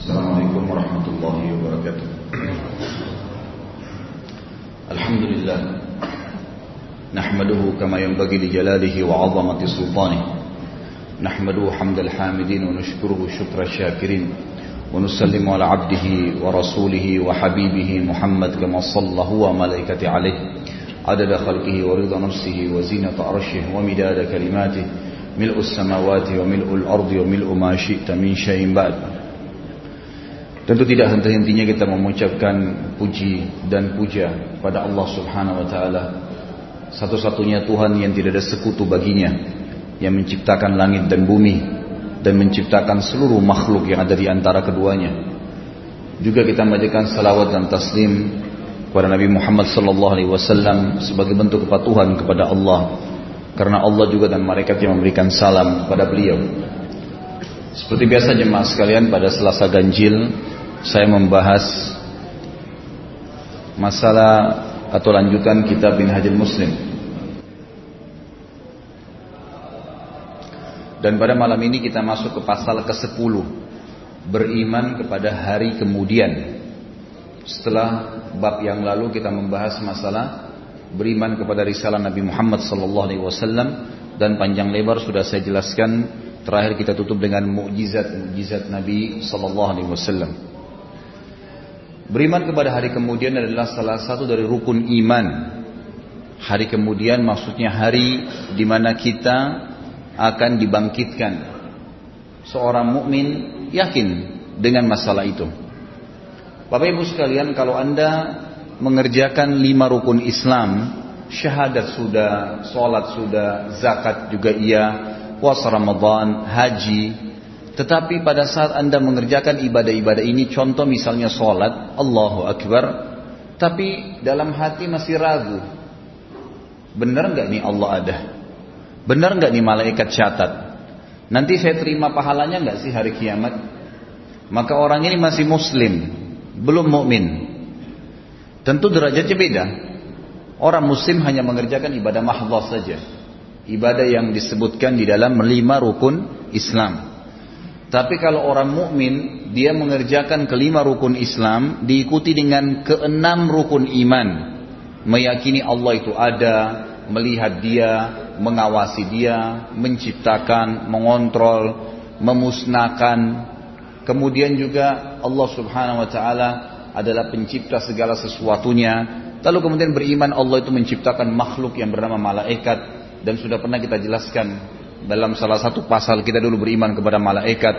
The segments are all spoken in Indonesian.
السلام عليكم ورحمة الله وبركاته. الحمد لله. نحمده كما ينبغي لجلاله وعظمة سلطانه. نحمده حمد الحامدين ونشكره شكر الشاكرين. ونسلم على عبده ورسوله وحبيبه محمد كما صلى هو وملائكته عليه. عدد خلقه ورضا نفسه وزينة عرشه ومداد كلماته. ملء السماوات وملء الأرض وملء ما شئت من شيء بعد. Tentu tidak henti-hentinya kita mengucapkan puji dan puja pada Allah Subhanahu wa taala. Satu-satunya Tuhan yang tidak ada sekutu baginya, yang menciptakan langit dan bumi dan menciptakan seluruh makhluk yang ada di antara keduanya. Juga kita membacakan salawat dan taslim kepada Nabi Muhammad sallallahu alaihi wasallam sebagai bentuk kepatuhan kepada Allah karena Allah juga dan malaikat yang memberikan salam kepada beliau. Seperti biasa jemaah sekalian pada Selasa Ganjil saya membahas masalah atau lanjutan kitab bin Hajil Muslim. Dan pada malam ini kita masuk ke pasal ke-10 Beriman kepada hari kemudian. Setelah bab yang lalu kita membahas masalah Beriman kepada risalah Nabi Muhammad SAW Dan panjang lebar sudah saya jelaskan Terakhir kita tutup dengan mukjizat-mukjizat Nabi SAW Beriman kepada hari kemudian adalah salah satu dari rukun iman. Hari kemudian maksudnya hari di mana kita akan dibangkitkan. Seorang mukmin yakin dengan masalah itu. Bapak Ibu sekalian, kalau Anda mengerjakan lima rukun Islam, syahadat sudah, sholat sudah, zakat juga iya, puasa Ramadan, haji, tetapi pada saat anda mengerjakan ibadah-ibadah ini, contoh misalnya sholat, Allahu Akbar, tapi dalam hati masih ragu. Benar nggak nih Allah ada? Benar nggak nih malaikat catat? Nanti saya terima pahalanya nggak sih hari kiamat? Maka orang ini masih muslim, belum mukmin. Tentu derajatnya beda. Orang muslim hanya mengerjakan ibadah mahdoh saja. Ibadah yang disebutkan di dalam lima rukun Islam. Tapi kalau orang mukmin dia mengerjakan kelima rukun Islam diikuti dengan keenam rukun iman, meyakini Allah itu ada, melihat dia, mengawasi dia, menciptakan, mengontrol, memusnahkan. Kemudian juga Allah Subhanahu wa taala adalah pencipta segala sesuatunya. Lalu kemudian beriman Allah itu menciptakan makhluk yang bernama malaikat dan sudah pernah kita jelaskan dalam salah satu pasal kita dulu beriman kepada malaikat.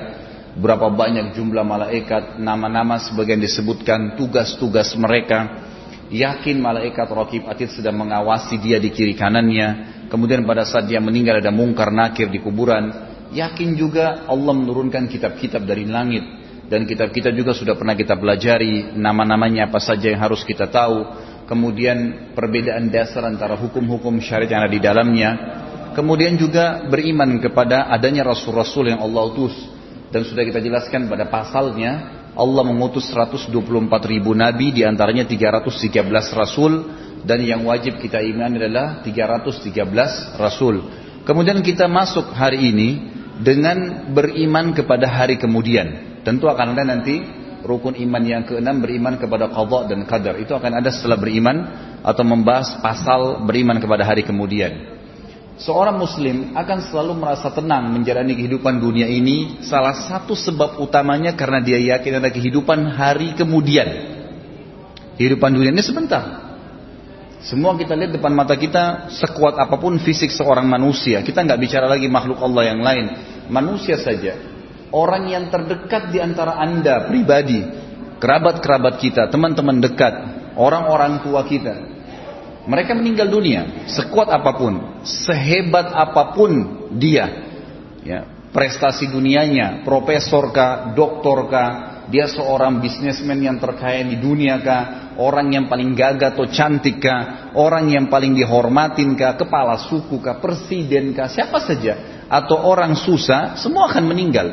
Berapa banyak jumlah malaikat, nama-nama sebagian disebutkan, tugas-tugas mereka. Yakin malaikat Raqib Atid sedang mengawasi dia di kiri kanannya. Kemudian pada saat dia meninggal ada mungkar nakir di kuburan. Yakin juga Allah menurunkan kitab-kitab dari langit. Dan kitab-kitab juga sudah pernah kita pelajari nama-namanya apa saja yang harus kita tahu. Kemudian perbedaan dasar antara hukum-hukum syariat yang ada di dalamnya Kemudian juga beriman kepada adanya rasul-rasul yang Allah utus. Dan sudah kita jelaskan pada pasalnya, Allah mengutus 124 ribu nabi, di antaranya 313 rasul, dan yang wajib kita iman adalah 313 rasul. Kemudian kita masuk hari ini dengan beriman kepada hari kemudian. Tentu akan ada nanti rukun iman yang keenam beriman kepada qadha dan qadar. Itu akan ada setelah beriman atau membahas pasal beriman kepada hari kemudian. Seorang muslim akan selalu merasa tenang menjalani kehidupan dunia ini salah satu sebab utamanya karena dia yakin ada kehidupan hari kemudian. Kehidupan dunia ini sebentar. Semua kita lihat depan mata kita sekuat apa pun fisik seorang manusia. Kita nggak bicara lagi makhluk Allah yang lain. Manusia saja. Orang yang terdekat di antara anda pribadi. Kerabat-kerabat kita, teman-teman dekat. Orang-orang tua kita mereka meninggal dunia, sekuat apa pun, sehebat apa pun dia, ya, prestasi dunianya, profesor kah, doktor kah, dia seorang bisnismen yang terkaya di dunia kah, orang yang paling gagah atau cantik kah, orang yang paling dihormatin kah, kepala suku kah, presiden kah, siapa saja, atau orang susah, semua akan meninggal.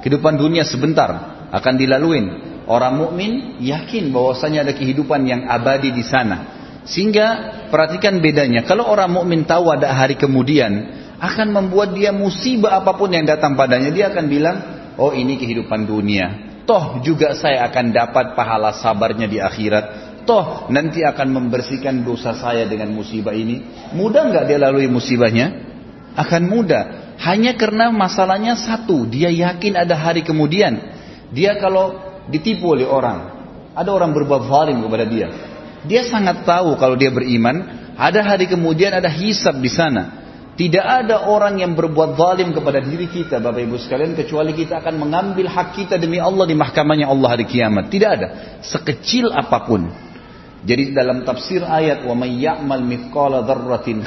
Kehidupan dunia sebentar akan dilaluin. Orang mukmin yakin bahwasanya ada kehidupan yang abadi di sana. Sehingga perhatikan bedanya. Kalau orang mukmin tahu ada hari kemudian, akan membuat dia musibah apa pun yang datang padanya, dia akan bilang, "Oh, ini kehidupan dunia. Toh juga saya akan dapat pahala sabarnya di akhirat. Toh nanti akan membersihkan dosa saya dengan musibah ini. Mudah nggak dia lalui musibahnya? Akan mudah. Hanya karena masalahnya satu. Dia yakin ada hari kemudian. Dia kalau ditipu oleh orang. Ada orang berbuat zalim kepada dia. Dia sangat tahu kalau dia beriman. Ada hari kemudian ada hisab di sana. Tidak ada orang yang berbuat zalim kepada diri kita Bapak Ibu sekalian kecuali kita akan mengambil hak kita demi Allah di mahkamahnya Allah hari kiamat. Tidak ada. Sekecil apa pun. Jadi dalam tafsir ayat wa may ya'mal mithqala dzarratin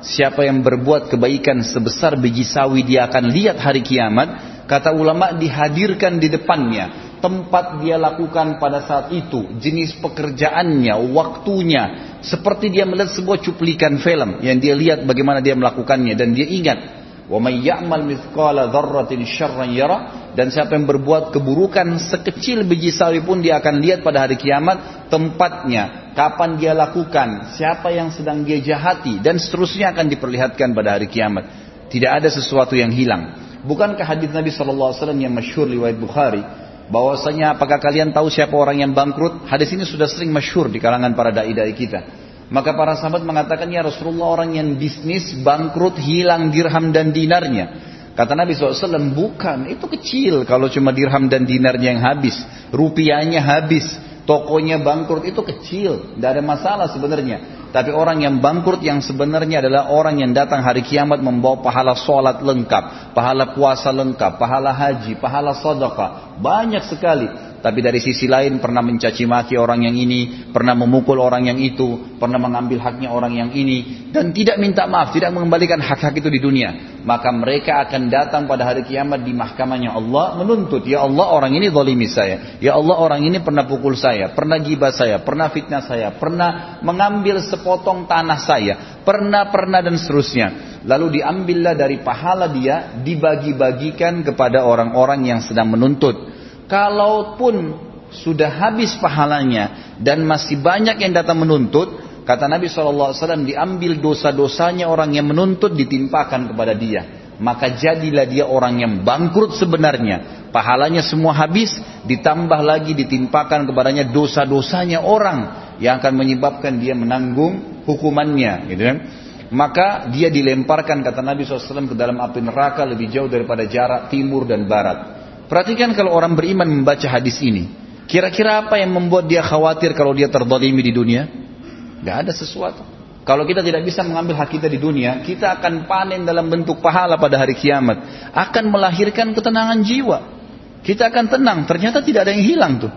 siapa yang berbuat kebaikan sebesar biji sawi dia akan lihat hari kiamat kata ulama dihadirkan di depannya tempat dia lakukan pada saat itu, jenis pekerjaannya, waktunya, seperti dia melihat sebuah cuplikan film yang dia lihat bagaimana dia melakukannya dan dia ingat, wa may ya'mal mithqala dzarratin syarran dan siapa yang berbuat keburukan sekecil biji sawi pun dia akan lihat pada hari kiamat tempatnya, kapan dia lakukan, siapa yang sedang dia jahati dan seterusnya akan diperlihatkan pada hari kiamat. Tidak ada sesuatu yang hilang. Bukankah hadis Nabi SAW yang masyhur riwayat Bukhari bahwasanya apakah kalian tahu siapa orang yang bangkrut? Hadis ini sudah sering masyhur di kalangan para dai-dai kita. Maka para sahabat mengatakan ya Rasulullah orang yang bisnis bangkrut hilang dirham dan dinarnya. Kata Nabi SAW bukan itu kecil kalau cuma dirham dan dinarnya yang habis. Rupiahnya habis. Tokonya bangkrut itu kecil. Tidak ada masalah sebenarnya. Tapi orang yang bangkrut yang sebenarnya adalah orang yang datang hari kiamat membawa pahala sholat lengkap, pahala puasa lengkap, pahala haji, pahala sedekah. Banyak sekali. Tapi dari sisi lain pernah mencaci maki orang yang ini, pernah memukul orang yang itu, pernah mengambil haknya orang yang ini, dan tidak minta maaf, tidak mengembalikan hak-hak itu di dunia. Maka mereka akan datang pada hari kiamat di mahkamahnya Allah menuntut, Ya Allah orang ini zalimi saya, Ya Allah orang ini pernah pukul saya, pernah gibah saya, pernah fitnah saya, pernah mengambil sepotong tanah saya, pernah, pernah dan seterusnya. Lalu diambillah dari pahala dia, dibagi-bagikan kepada orang-orang yang sedang menuntut kalaupun sudah habis pahalanya dan masih banyak yang datang menuntut, kata Nabi SAW diambil dosa-dosanya orang yang menuntut ditimpakan kepada dia. Maka jadilah dia orang yang bangkrut sebenarnya. Pahalanya semua habis, ditambah lagi ditimpakan kepadanya dosa-dosanya orang yang akan menyebabkan dia menanggung hukumannya. Gitu kan? Maka dia dilemparkan kata Nabi SAW ke dalam api neraka lebih jauh daripada jarak timur dan barat. Perhatikan kalau orang beriman membaca hadis ini. Kira-kira apa yang membuat dia khawatir kalau dia terdolimi di dunia? Gak ada sesuatu. Kalau kita tidak bisa mengambil hak kita di dunia, kita akan panen dalam bentuk pahala pada hari kiamat. Akan melahirkan ketenangan jiwa. Kita akan tenang, ternyata tidak ada yang hilang tuh.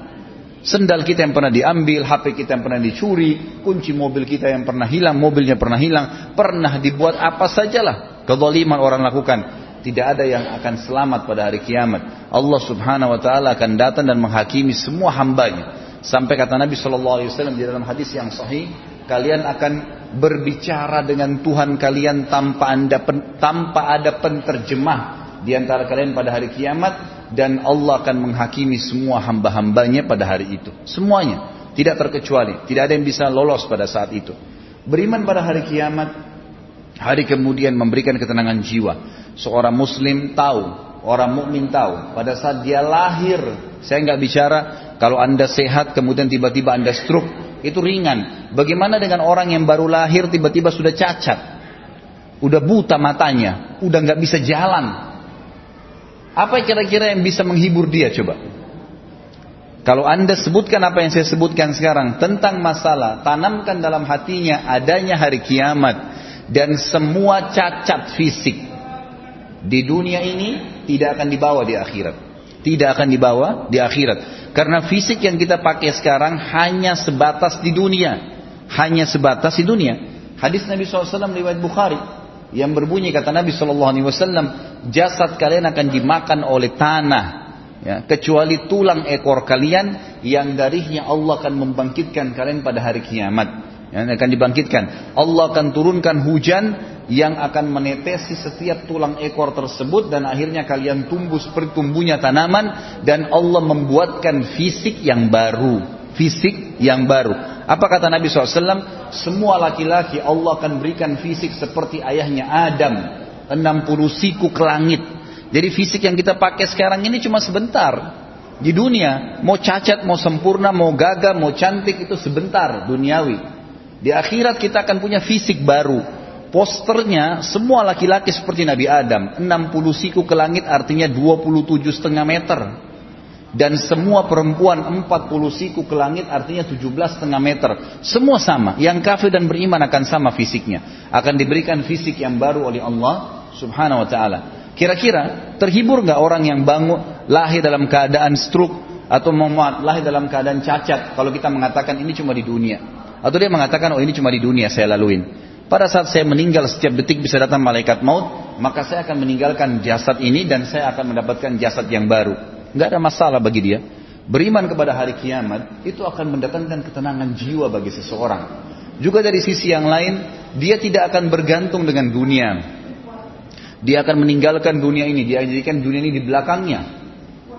Sendal kita yang pernah diambil, HP kita yang pernah dicuri, kunci mobil kita yang pernah hilang, mobilnya pernah hilang, pernah dibuat apa sajalah kezaliman orang lakukan tidak ada yang akan selamat pada hari kiamat. Allah Subhanahu wa taala akan datang dan menghakimi semua hambanya. Sampai kata Nabi Shallallahu alaihi wasallam di dalam hadis yang sahih, kalian akan berbicara dengan Tuhan kalian tanpa anda tanpa ada penterjemah di antara kalian pada hari kiamat dan Allah akan menghakimi semua hamba-hambanya pada hari itu. Semuanya, tidak terkecuali, tidak ada yang bisa lolos pada saat itu. Beriman pada hari kiamat, hari kemudian memberikan ketenangan jiwa seorang muslim tahu, orang mukmin tahu, pada saat dia lahir, saya nggak bicara kalau anda sehat kemudian tiba-tiba anda stroke, itu ringan. Bagaimana dengan orang yang baru lahir tiba-tiba sudah cacat, udah buta matanya, udah nggak bisa jalan. Apa kira-kira yang bisa menghibur dia coba? Kalau anda sebutkan apa yang saya sebutkan sekarang tentang masalah, tanamkan dalam hatinya adanya hari kiamat dan semua cacat fisik di dunia ini tidak akan dibawa di akhirat. Tidak akan dibawa di akhirat. Karena fisik yang kita pakai sekarang hanya sebatas di dunia. Hanya sebatas di dunia. Hadis Nabi SAW riwayat Bukhari yang berbunyi kata Nabi SAW, jasad kalian akan dimakan oleh tanah, ya, kecuali tulang ekor kalian yang darinya Allah akan membangkitkan kalian pada hari kiamat. Yang akan dibangkitkan. Allah akan turunkan hujan yang akan menetesi setiap tulang ekor tersebut dan akhirnya kalian tumbuh seperti tumbuhnya tanaman dan Allah membuatkan fisik yang baru. Fisik yang baru. Apa kata Nabi SAW semua laki-laki Allah akan berikan fisik seperti ayahnya Adam. 60 siku ke langit. Jadi fisik yang kita pakai sekarang ini cuma sebentar. Di dunia, mau cacat, mau sempurna, mau gagah, mau cantik itu sebentar duniawi. Di akhirat kita akan punya fisik baru. Posternya semua laki-laki seperti Nabi Adam. 60 siku ke langit artinya 27 setengah meter. Dan semua perempuan 40 siku ke langit artinya 17 setengah meter. Semua sama. Yang kafir dan beriman akan sama fisiknya. Akan diberikan fisik yang baru oleh Allah subhanahu wa ta'ala. Kira-kira terhibur nggak orang yang bangun lahir dalam keadaan stroke atau memuat lahir dalam keadaan cacat kalau kita mengatakan ini cuma di dunia atau dia mengatakan oh ini cuma di dunia saya laluin pada saat saya meninggal setiap detik bisa datang malaikat maut, maka saya akan meninggalkan jasad ini dan saya akan mendapatkan jasad yang baru. Nggak ada masalah bagi dia. Beriman kepada hari kiamat itu akan mendatangkan ketenangan jiwa bagi seseorang. Juga dari sisi yang lain, dia tidak akan bergantung dengan dunia. Dia akan meninggalkan dunia ini, dia jadikan dunia ini di belakangnya.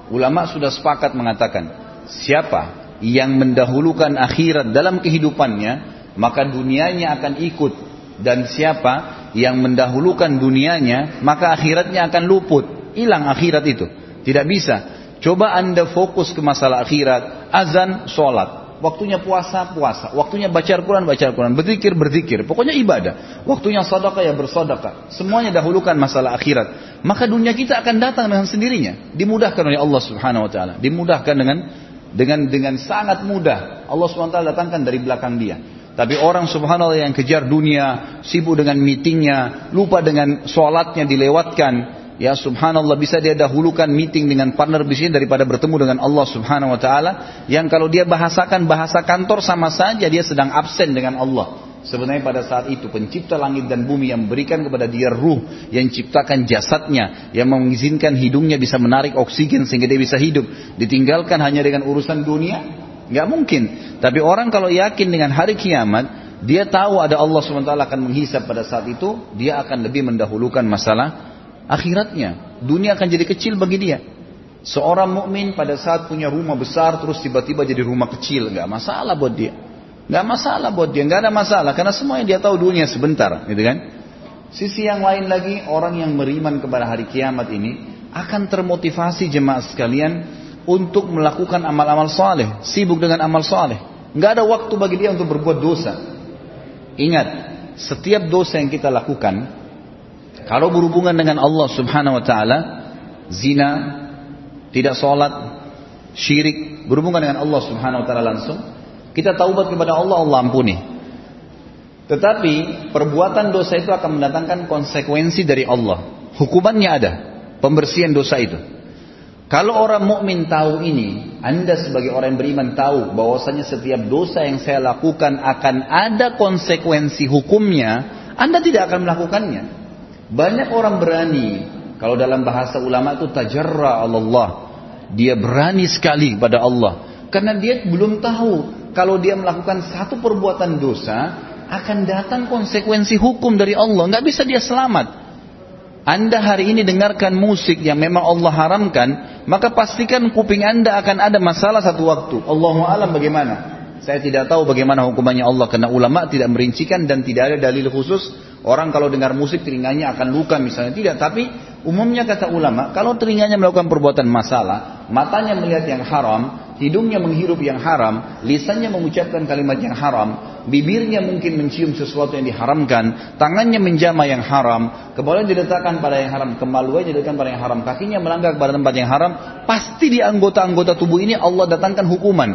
Ulama sudah sepakat mengatakan, siapa yang mendahulukan akhirat dalam kehidupannya, maka dunianya akan ikut. Dan siapa yang mendahulukan dunianya maka akhiratnya akan luput. Hilang akhirat itu. Tidak bisa. Coba anda fokus ke masalah akhirat. Azan sholat. Waktunya puasa puasa. Waktunya baca Al-Quran baca Al-Quran. Berzikir berzikir. Pokoknya ibadah. Waktunya sedekah ya bersedekah semuanya dahulukan masalah akhirat. Maka dunia kita akan datang dengan sendirinya. Dimudahkan oleh Allah Subhanahu Wa Taala. Dimudahkan dengan dengan dengan sangat mudah Allah Taala datangkan dari belakang dia tapi orang subhanallah yang kejar dunia, sibuk dengan meetingnya, lupa dengan sholatnya dilewatkan. Ya subhanallah bisa dia dahulukan meeting dengan partner bisnis daripada bertemu dengan Allah subhanahu wa ta'ala. Yang kalau dia bahasakan bahasa kantor sama saja dia sedang absen dengan Allah. Sebenarnya pada saat itu pencipta langit dan bumi yang memberikan kepada dia ruh, yang ciptakan jasadnya, yang mengizinkan hidungnya bisa menarik oksigen sehingga dia bisa hidup, ditinggalkan hanya dengan urusan dunia, nggak mungkin. Tapi orang kalau yakin dengan hari kiamat, dia tahu ada Allah SWT akan menghisap pada saat itu, dia akan lebih mendahulukan masalah akhiratnya. Dunia akan jadi kecil bagi dia. Seorang mukmin pada saat punya rumah besar terus tiba-tiba jadi rumah kecil, nggak masalah buat dia. Nggak masalah buat dia, nggak ada masalah karena semua yang dia tahu dunia sebentar, gitu kan? Sisi yang lain lagi orang yang beriman kepada hari kiamat ini akan termotivasi jemaah sekalian untuk melakukan amal-amal soleh, sibuk dengan amal soleh. Nggak ada waktu bagi dia untuk berbuat dosa. Ingat, setiap dosa yang kita lakukan, kalau berhubungan dengan Allah Subhanahu Wa Taala, zina, tidak sholat, syirik, berhubungan dengan Allah Subhanahu Wa Taala langsung, kita taubat kepada Allah, Allah ampuni. Tetapi perbuatan dosa itu akan mendatangkan konsekuensi dari Allah. Hukumannya ada, pembersihan dosa itu. Kalau orang mukmin tahu ini, Anda sebagai orang yang beriman tahu bahwasanya setiap dosa yang saya lakukan akan ada konsekuensi hukumnya, Anda tidak akan melakukannya. Banyak orang berani, kalau dalam bahasa ulama itu tajarra Allah. Dia berani sekali pada Allah. Karena dia belum tahu kalau dia melakukan satu perbuatan dosa akan datang konsekuensi hukum dari Allah. Nggak bisa dia selamat. Anda hari ini dengarkan musik yang memang Allah haramkan, maka pastikan kuping Anda akan ada masalah satu waktu. Allahu alam bagaimana? Saya tidak tahu bagaimana hukumannya Allah karena ulama tidak merincikan dan tidak ada dalil khusus orang kalau dengar musik telinganya akan luka misalnya tidak tapi umumnya kata ulama kalau telinganya melakukan perbuatan masalah matanya melihat yang haram hidungnya menghirup yang haram lisannya mengucapkan kalimat yang haram bibirnya mungkin mencium sesuatu yang diharamkan, tangannya menjama yang haram, kepalanya diletakkan pada yang haram, kemaluannya diletakkan pada yang haram, kakinya melanggar pada tempat yang haram, pasti di anggota-anggota tubuh ini Allah datangkan hukuman.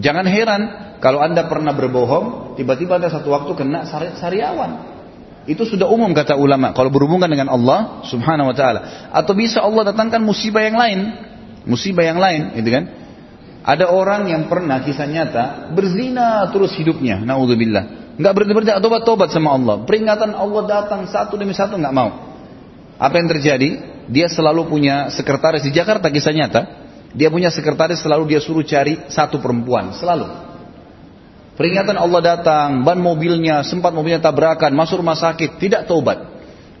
Jangan heran kalau anda pernah berbohong, tiba-tiba ada satu waktu kena sariawan. Itu sudah umum kata ulama kalau berhubungan dengan Allah Subhanahu wa taala. Atau bisa Allah datangkan musibah yang lain, musibah yang lain, gitu kan? Ada orang yang pernah kisah nyata berzina terus hidupnya, naudzubillah. Enggak berhenti berhenti tobat-tobat sama Allah. Peringatan Allah datang satu demi satu nggak mau. Apa yang terjadi? Dia selalu punya sekretaris di Jakarta kisah nyata. Dia punya sekretaris selalu dia suruh cari satu perempuan, selalu. Peringatan Allah datang, ban mobilnya, sempat mobilnya tabrakan, masuk rumah sakit, tidak tobat.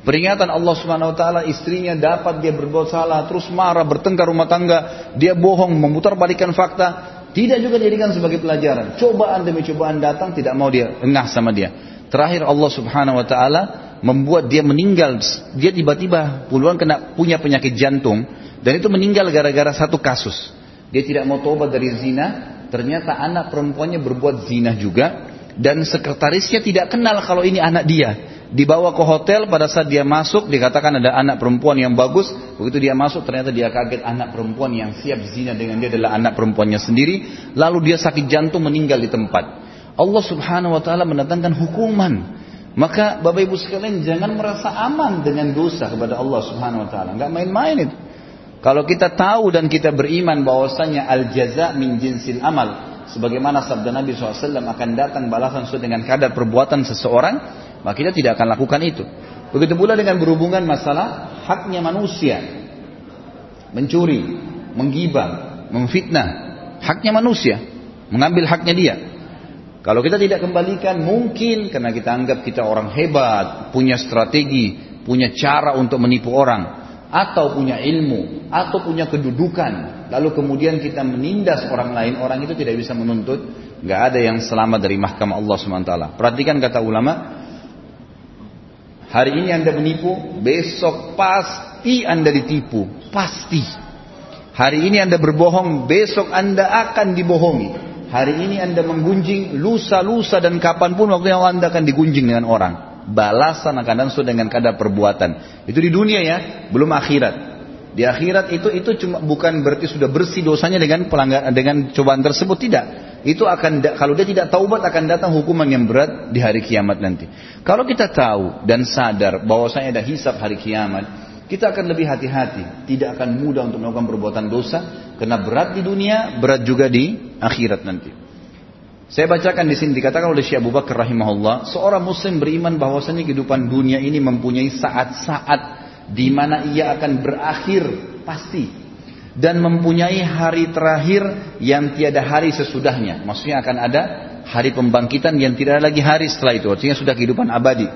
Peringatan Allah Subhanahu wa taala istrinya dapat dia berbuat salah, terus marah, bertengkar rumah tangga, dia bohong, memutar balikan fakta, tidak juga dijadikan sebagai pelajaran. Cobaan demi cobaan datang tidak mau dia engah sama dia. Terakhir Allah Subhanahu wa taala membuat dia meninggal. Dia tiba-tiba puluhan kena punya penyakit jantung Dan itu meninggal gara-gara satu kasus. Dia tidak mau tobat dari zina, ternyata anak perempuannya berbuat zina juga dan sekretarisnya tidak kenal kalau ini anak dia. Dibawa ke hotel pada saat dia masuk dikatakan ada anak perempuan yang bagus. Begitu dia masuk ternyata dia kaget anak perempuan yang siap zina dengan dia adalah anak perempuannya sendiri. Lalu dia sakit jantung meninggal di tempat. Allah subhanahu wa ta'ala mendatangkan hukuman. Maka Bapak Ibu sekalian jangan merasa aman dengan dosa kepada Allah subhanahu wa ta'ala. Nggak main-main itu. Kalau kita tahu dan kita beriman bahwasanya al jaza min jinsil amal. Sebagaimana sabda Nabi SAW akan datang balasan sesuai dengan kadar perbuatan seseorang maka kita tidak akan lakukan itu. Begitu pula dengan berhubungan masalah haknya manusia. Mencuri, menggibah, memfitnah. Haknya manusia. Mengambil haknya dia. Kalau kita tidak kembalikan mungkin karena kita anggap kita orang hebat, punya strategi, punya cara untuk menipu orang, atau punya ilmu, atau punya kedudukan, lalu kemudian kita menindas orang lain, orang itu tidak bisa menuntut, nggak ada yang selamat dari mahkamah Allah swt. Perhatikan kata ulama, Hari ini Anda menipu, besok pasti Anda ditipu. Pasti. Hari ini Anda berbohong, besok Anda akan dibohongi. Hari ini Anda menggunjing, lusa-lusa dan kapan pun waktu yang Anda akan digunjing dengan orang. Balasan akan datang dengan kadar perbuatan. Itu di dunia ya, belum akhirat. Di akhirat itu itu cuma bukan berarti sudah bersih dosanya dengan pelanggaran dengan cobaan tersebut tidak. Itu akan kalau dia tidak taubat akan datang hukuman yang berat di hari kiamat nanti. Kalau kita tahu dan sadar bahwasanya ada hisab hari kiamat, kita akan lebih hati-hati, tidak akan mudah untuk melakukan perbuatan dosa karena berat di dunia, berat juga di akhirat nanti. Saya bacakan di sini dikatakan oleh Syekh Abu Bakar rahimahullah, seorang muslim beriman bahwasanya kehidupan dunia ini mempunyai saat-saat di mana ia akan berakhir pasti dan mempunyai hari terakhir yang tiada hari sesudahnya. Maksudnya akan ada hari pembangkitan yang tidak ada lagi hari setelah itu. Artinya sudah kehidupan abadi.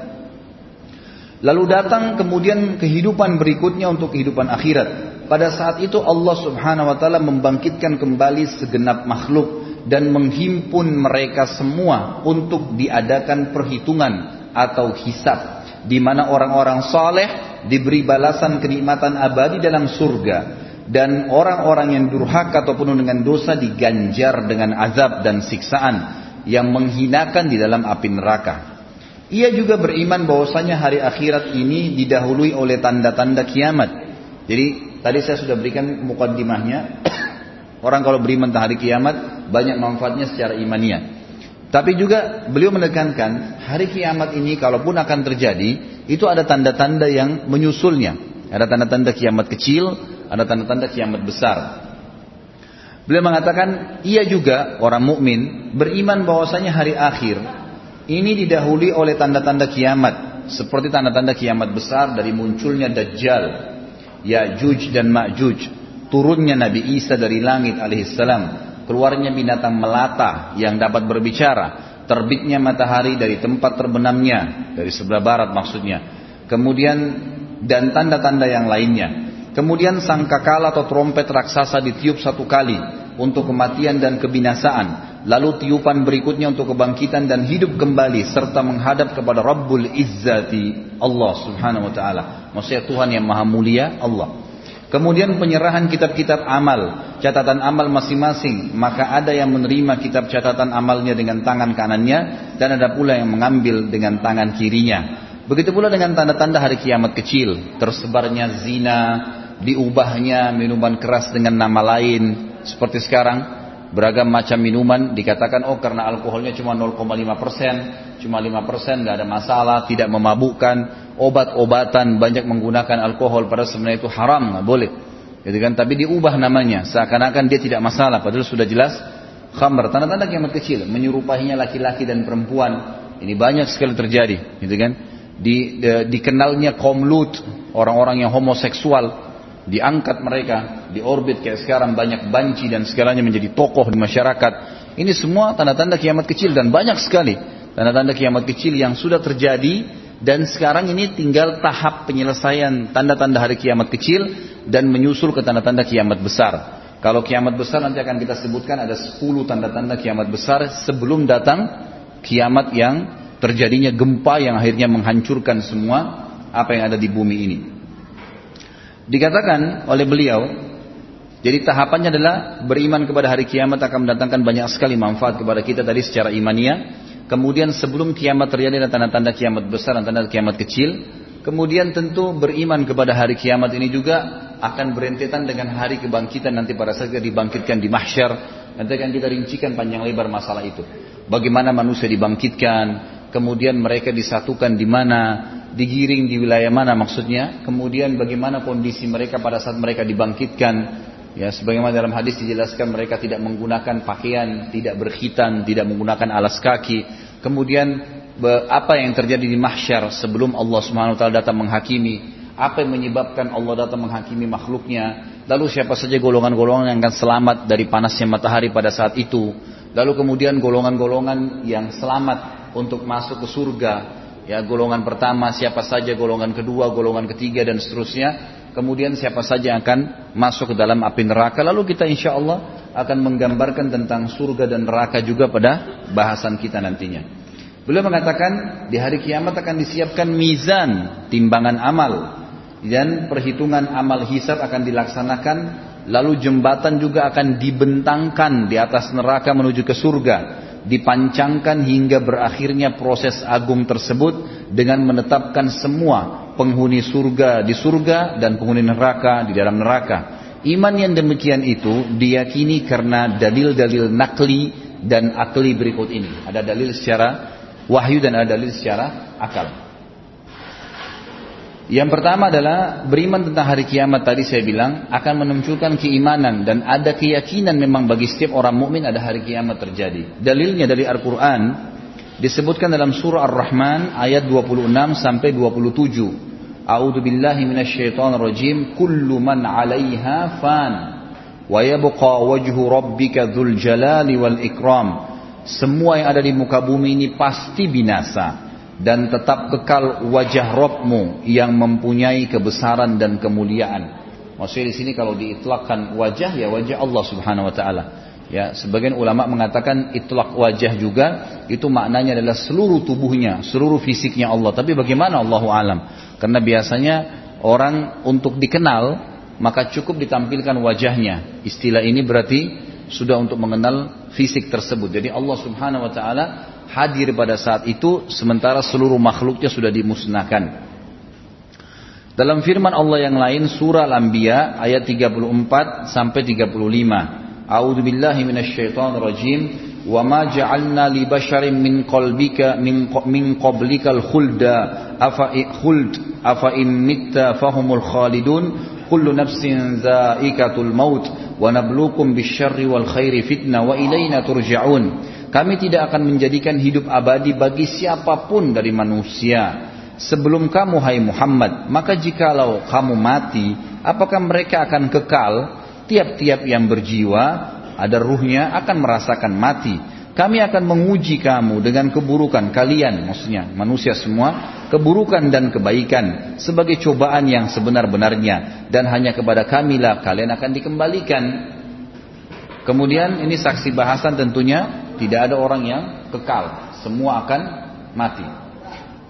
Lalu datang kemudian kehidupan berikutnya untuk kehidupan akhirat. Pada saat itu Allah subhanahu wa ta'ala membangkitkan kembali segenap makhluk dan menghimpun mereka semua untuk diadakan perhitungan atau hisab di mana orang-orang saleh diberi balasan kenikmatan abadi dalam surga dan orang-orang yang durhaka atau penuh dengan dosa diganjar dengan azab dan siksaan yang menghinakan di dalam api neraka. Ia juga beriman bahwasanya hari akhirat ini didahului oleh tanda-tanda kiamat. Jadi tadi saya sudah berikan mukaddimahnya. Orang kalau beriman tentang hari kiamat banyak manfaatnya secara imaniah. Tapi juga beliau menekankan hari kiamat ini kalaupun akan terjadi itu ada tanda-tanda yang menyusulnya. Ada tanda-tanda kiamat kecil, ada tanda-tanda kiamat besar. Beliau mengatakan ia juga orang mukmin beriman bahwasanya hari akhir ini didahului oleh tanda-tanda kiamat seperti tanda-tanda kiamat besar dari munculnya Dajjal, Ya'juj dan Ma'juj, turunnya Nabi Isa dari langit alaihissalam, keluarnya binatang melata yang dapat berbicara, terbitnya matahari dari tempat terbenamnya, dari sebelah barat maksudnya. Kemudian dan tanda-tanda yang lainnya. Kemudian sangkakala atau trompet raksasa ditiup satu kali untuk kematian dan kebinasaan. Lalu tiupan berikutnya untuk kebangkitan dan hidup kembali serta menghadap kepada Rabbul Izzati Allah Subhanahu wa taala. Maksudnya Tuhan yang Maha Mulia Allah. Kemudian penyerahan kitab-kitab amal, catatan amal masing-masing. Maka ada yang menerima kitab catatan amalnya dengan tangan kanannya dan ada pula yang mengambil dengan tangan kirinya. Begitu pula dengan tanda-tanda hari kiamat kecil, tersebarnya zina, diubahnya minuman keras dengan nama lain seperti sekarang beragam macam minuman dikatakan oh karena alkoholnya cuma 0,5 persen, cuma 5 persen nggak ada masalah, tidak memabukkan, obat-obatan banyak menggunakan alkohol pada sebenarnya itu haram nggak boleh, gitu kan? Tapi diubah namanya seakan-akan dia tidak masalah, padahal sudah jelas khamr. Tanda-tanda kiamat kecil, menyerupainya laki-laki dan perempuan. Ini banyak sekali terjadi, gitu kan? Di, di, dikenalnya kaum Lut, orang-orang yang homoseksual, diangkat mereka di orbit kayak sekarang banyak banci dan segalanya menjadi tokoh di masyarakat. Ini semua tanda-tanda kiamat kecil dan banyak sekali tanda-tanda kiamat kecil yang sudah terjadi dan sekarang ini tinggal tahap penyelesaian tanda-tanda hari kiamat kecil dan menyusul ke tanda-tanda kiamat besar. Kalau kiamat besar nanti akan kita sebutkan ada 10 tanda-tanda kiamat besar sebelum datang kiamat yang terjadinya gempa yang akhirnya menghancurkan semua apa yang ada di bumi ini. Dikatakan oleh beliau, jadi tahapannya adalah beriman kepada hari kiamat akan mendatangkan banyak sekali manfaat kepada kita tadi secara imania. Kemudian sebelum kiamat terjadi ada tanda-tanda kiamat besar dan tanda kiamat kecil. Kemudian tentu beriman kepada hari kiamat ini juga akan berentetan dengan hari kebangkitan nanti pada saat kita dibangkitkan di mahsyar. Nanti akan kita rincikan panjang lebar masalah itu. Bagaimana manusia dibangkitkan, kemudian mereka disatukan di mana, digiring di wilayah mana maksudnya, kemudian bagaimana kondisi mereka pada saat mereka dibangkitkan, Ya, sebagaimana dalam hadis dijelaskan mereka tidak menggunakan pakaian, tidak berkhitan, tidak menggunakan alas kaki. Kemudian apa yang terjadi di mahsyar sebelum Allah Subhanahu wa taala datang menghakimi, apa yang menyebabkan Allah datang menghakimi makhluknya, lalu siapa saja golongan-golongan yang akan selamat dari panasnya matahari pada saat itu, lalu kemudian golongan-golongan yang selamat untuk masuk ke surga, ya golongan pertama siapa saja, golongan kedua, golongan ketiga dan seterusnya, kemudian siapa saja yang akan masuk ke dalam api neraka. Lalu kita insya Allah akan menggambarkan tentang surga dan neraka juga pada bahasan kita nantinya. Beliau mengatakan di hari kiamat akan disiapkan mizan timbangan amal dan perhitungan amal hisab akan dilaksanakan lalu jembatan juga akan dibentangkan di atas neraka menuju ke surga dipancangkan hingga berakhirnya proses agung tersebut dengan menetapkan semua penghuni surga di surga dan penghuni neraka di dalam neraka. Iman yang demikian itu diyakini karena dalil-dalil nakli dan akli berikut ini. Ada dalil secara wahyu dan ada dalil secara akal. Yang pertama adalah beriman tentang hari kiamat tadi saya bilang akan menunjukkan keimanan dan ada keyakinan memang bagi setiap orang mukmin ada hari kiamat terjadi. Dalilnya dari Al-Qur'an disebutkan dalam surah Ar-Rahman ayat 26 sampai 27. A'udzu billahi minasyaitonir rajim. Kullu man 'alaiha fan wa yabqa wajhu rabbika dzul jalali wal ikram. Semua yang ada di muka bumi ini pasti binasa dan tetap kekal wajah Robmu yang mempunyai kebesaran dan kemuliaan. Maksudnya di sini kalau diitlakkan wajah ya wajah Allah Subhanahu wa taala. Ya, sebagian ulama mengatakan itlak wajah juga itu maknanya adalah seluruh tubuhnya, seluruh fisiknya Allah. Tapi bagaimana Allahu alam? Karena biasanya orang untuk dikenal maka cukup ditampilkan wajahnya. Istilah ini berarti sudah untuk mengenal fisik tersebut. Jadi Allah Subhanahu wa taala hadir pada saat itu sementara seluruh makhluknya sudah dimusnahkan. Dalam firman Allah yang lain surah Al-Anbiya ayat 34 sampai 35. A'udzu billahi minasyaitonir rajim. Wa ma ja'alna li basharin min qalbika min min qablikal khulda afa khuld afa in mitta fahumul khalidun kullu nafsin zaikatul maut wa nabluukum bisyarri wal khairi fitnah wa ilaina turja'un. Kami tidak akan menjadikan hidup abadi bagi siapa pun dari manusia sebelum kamu hai Muhammad. Maka jikalau kamu mati, apakah mereka akan kekal? Tiap-tiap yang berjiwa ada ruhnya akan merasakan mati. Kami akan menguji kamu dengan keburukan kalian, maksudnya manusia semua, keburukan dan kebaikan sebagai cobaan yang sebenar-benarnya dan hanya kepada kamilah kalian akan dikembalikan. Kemudian ini saksi bahasan tentunya tidak ada orang yang kekal, semua akan mati.